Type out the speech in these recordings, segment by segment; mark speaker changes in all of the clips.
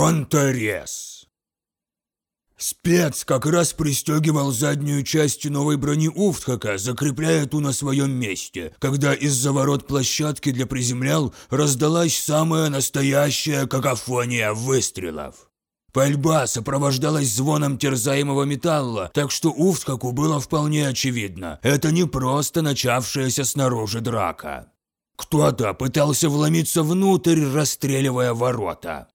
Speaker 1: Понторез. Спец как раз пристегивал заднюю часть новой брони Уфтхака, закрепляя ту на своем месте, когда из-за ворот площадки для приземлял раздалась самая настоящая какофония выстрелов. Пальба сопровождалась звоном терзаемого металла, так что Уфтхаку было вполне очевидно, это не просто начавшаяся снаружи драка. Кто-то пытался вломиться внутрь, расстреливая ворота.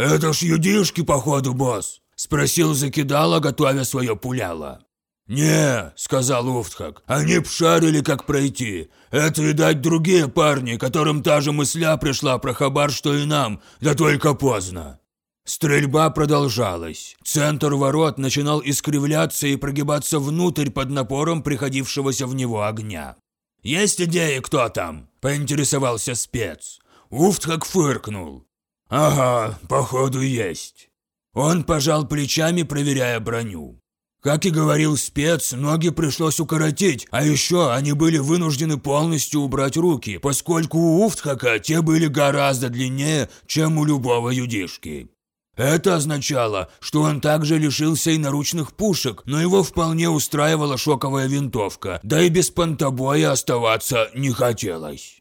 Speaker 1: «Это ж юдишки, походу, босс?» – спросил Закидала, готовя свое пуляло. «Не», – сказал Уфтхак, – «они б шарили, как пройти. Это, видать, другие парни, которым та же мысля пришла про хабар, что и нам, да только поздно». Стрельба продолжалась. Центр ворот начинал искривляться и прогибаться внутрь под напором приходившегося в него огня. «Есть идеи, кто там?» – поинтересовался спец. Уфтхак фыркнул. «Ага, походу есть». Он пожал плечами, проверяя броню. Как и говорил спец, ноги пришлось укоротить, а еще они были вынуждены полностью убрать руки, поскольку у Уфтхака те были гораздо длиннее, чем у любого юдишки. Это означало, что он также лишился и наручных пушек, но его вполне устраивала шоковая винтовка, да и без понтобоя оставаться не хотелось.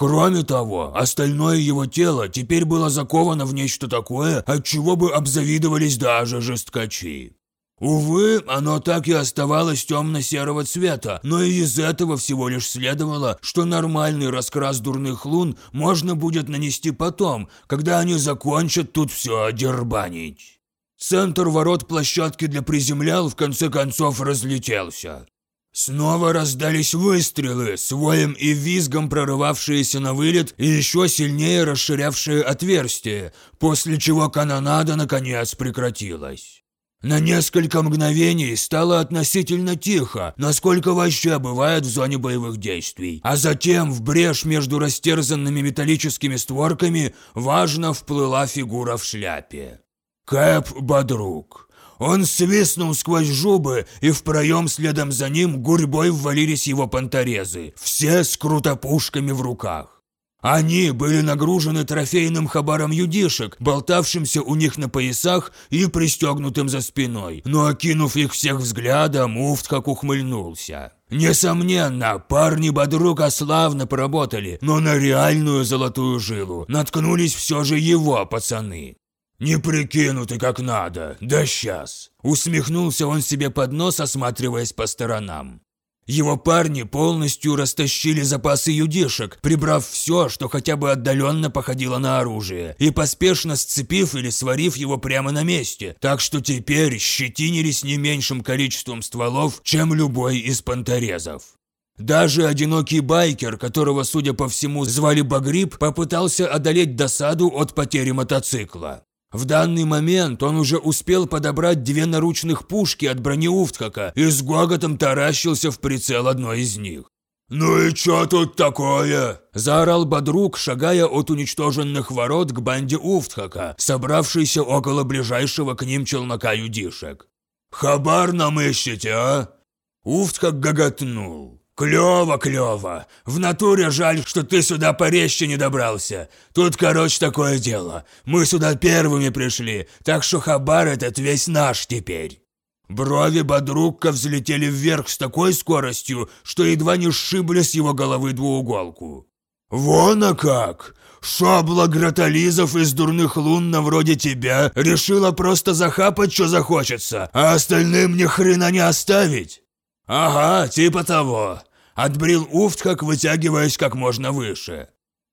Speaker 1: Кроме того, остальное его тело теперь было заковано в нечто такое, от чего бы обзавидовались даже жесткачи. Увы, оно так и оставалось темно-серого цвета, но и из этого всего лишь следовало, что нормальный раскрас дурных лун можно будет нанести потом, когда они закончат тут все одербанить. Центр ворот площадки для приземлял в конце концов разлетелся. Снова раздались выстрелы, с воем и визгом прорывавшиеся на вылет и еще сильнее расширявшие отверстие, после чего канонада наконец прекратилась. На несколько мгновений стало относительно тихо, насколько вообще бывает в зоне боевых действий, а затем в брешь между растерзанными металлическими створками важно вплыла фигура в шляпе. Кэп Бодрук. Он свистнул сквозь жубы, и в проем следом за ним гурьбой ввалились его понторезы, все с крутопушками в руках. Они были нагружены трофейным хабаром юдишек, болтавшимся у них на поясах и пристегнутым за спиной, но окинув их всех взглядом, Уфт как ухмыльнулся. Несомненно, парни Бодрука славно поработали, но на реальную золотую жилу наткнулись все же его пацаны. «Не прикинуты как надо, да сейчас!» Усмехнулся он себе под нос, осматриваясь по сторонам. Его парни полностью растащили запасы юдишек, прибрав все, что хотя бы отдаленно походило на оружие, и поспешно сцепив или сварив его прямо на месте, так что теперь щетинились не меньшим количеством стволов, чем любой из понторезов. Даже одинокий байкер, которого, судя по всему, звали Багриб, попытался одолеть досаду от потери мотоцикла. В данный момент он уже успел подобрать две наручных пушки от брони Уфтхака и с гоготом таращился в прицел одной из них. «Ну и чё тут такое?» – заорал Бодрук, шагая от уничтоженных ворот к банде Уфтхака, собравшейся около ближайшего к ним челнока юдишек. «Хабар нам ищете, а?» Уфтхак гоготнул. «Клёво, клёво. В натуре жаль, что ты сюда порезче не добрался. Тут, короче, такое дело. Мы сюда первыми пришли, так что хабар этот весь наш теперь». Брови Бодрукка взлетели вверх с такой скоростью, что едва не сшибли с его головы двууголку. «Вон а как! Шобла Гратализов из дурных лун на вроде тебя решила просто захапать, что захочется, а остальным ни хрена не оставить!» «Ага, типа того. Отбрил Уфтхак, вытягиваясь как можно выше.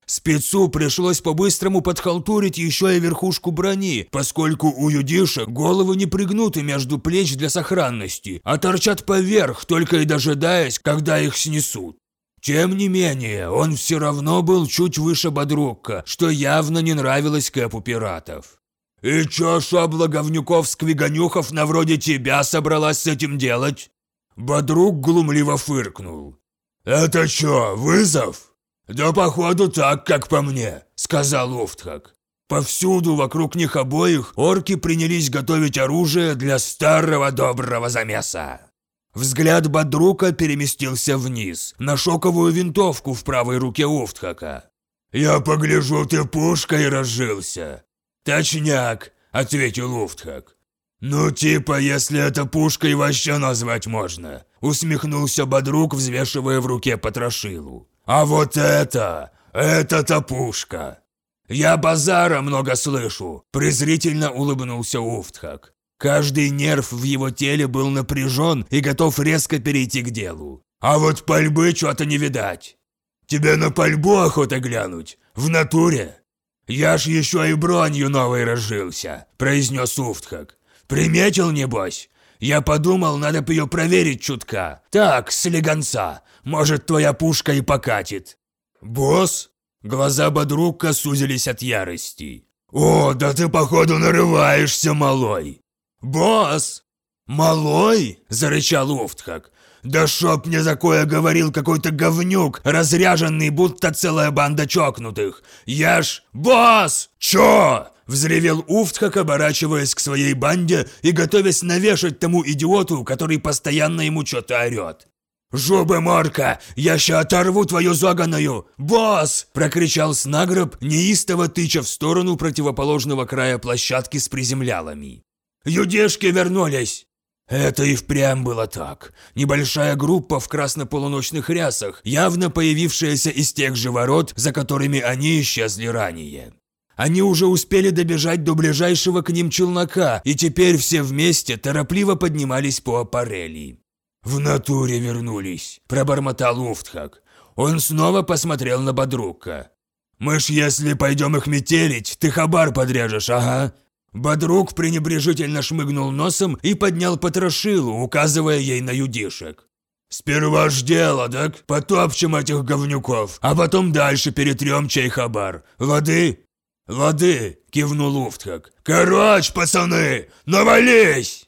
Speaker 1: Спецу пришлось по-быстрому подхалтурить еще и верхушку брони, поскольку у юдишек головы не пригнуты между плеч для сохранности, а торчат поверх, только и дожидаясь, когда их снесут. Тем не менее, он все равно был чуть выше Бодрукка, что явно не нравилось Кэпу пиратов. «И чё шабла говнюков-сквиганюхов на вроде тебя собралась с этим делать?» Бодрук глумливо фыркнул. «Это что, вызов?» «Да походу так, как по мне», — сказал Уфтхак. Повсюду вокруг них обоих орки принялись готовить оружие для старого доброго замеса. Взгляд Бодрука переместился вниз, на шоковую винтовку в правой руке Уфтхака. «Я погляжу, ты пушкой разжился». «Точняк. – ответил Уфтхак. «Ну, типа, если это пушкой вообще назвать можно», – усмехнулся Бодрук, взвешивая в руке потрошилу. «А вот это, это-то пушка!» «Я базара много слышу», – презрительно улыбнулся Уфтхак. Каждый нерв в его теле был напряжен и готов резко перейти к делу. «А вот пальбы что-то не видать. Тебе на пальбу охота глянуть? В натуре?» «Я ж еще и бронью новой разжился», – произнес Уфтхак. «Приметил, небось? Я подумал, надо бы ее проверить чутка. Так, слегонца. Может, твоя пушка и покатит». «Босс?» Глаза Бодрука сузились от ярости. «О, да ты, походу, нарываешься, малой!» «Босс!» «Малой?» – зарычал Уфтхак. «Да чтоб мне такое говорил какой-то говнюк, разряженный, будто целая банда чокнутых! Я ж... Босс! Чё?» Взревел Уфтхак, оборачиваясь к своей банде и готовясь навешать тому идиоту, который постоянно ему что-то орёт. «Жубы, Морка, я ща оторву твою заганую! Босс!» – прокричал Снагроб, неистово тыча в сторону противоположного края площадки с приземлялами. «Юдешки вернулись!» Это и впрямь было так. Небольшая группа в красно-полуночных рясах, явно появившаяся из тех же ворот, за которыми они исчезли ранее. Они уже успели добежать до ближайшего к ним челнока, и теперь все вместе торопливо поднимались по аппарели. «В натуре вернулись», – пробормотал Уфтхак. Он снова посмотрел на Бодрука. «Мы ж если пойдем их метелить, ты хабар подрежешь, ага». Бодрук пренебрежительно шмыгнул носом и поднял потрошилу, указывая ей на юдишек. «Сперва ж дело, так? Потопчем этих говнюков, а потом дальше перетрем чай хабар. Лады?» «Лады!» – кивнул Уфтхак. «Короче, пацаны, навались!»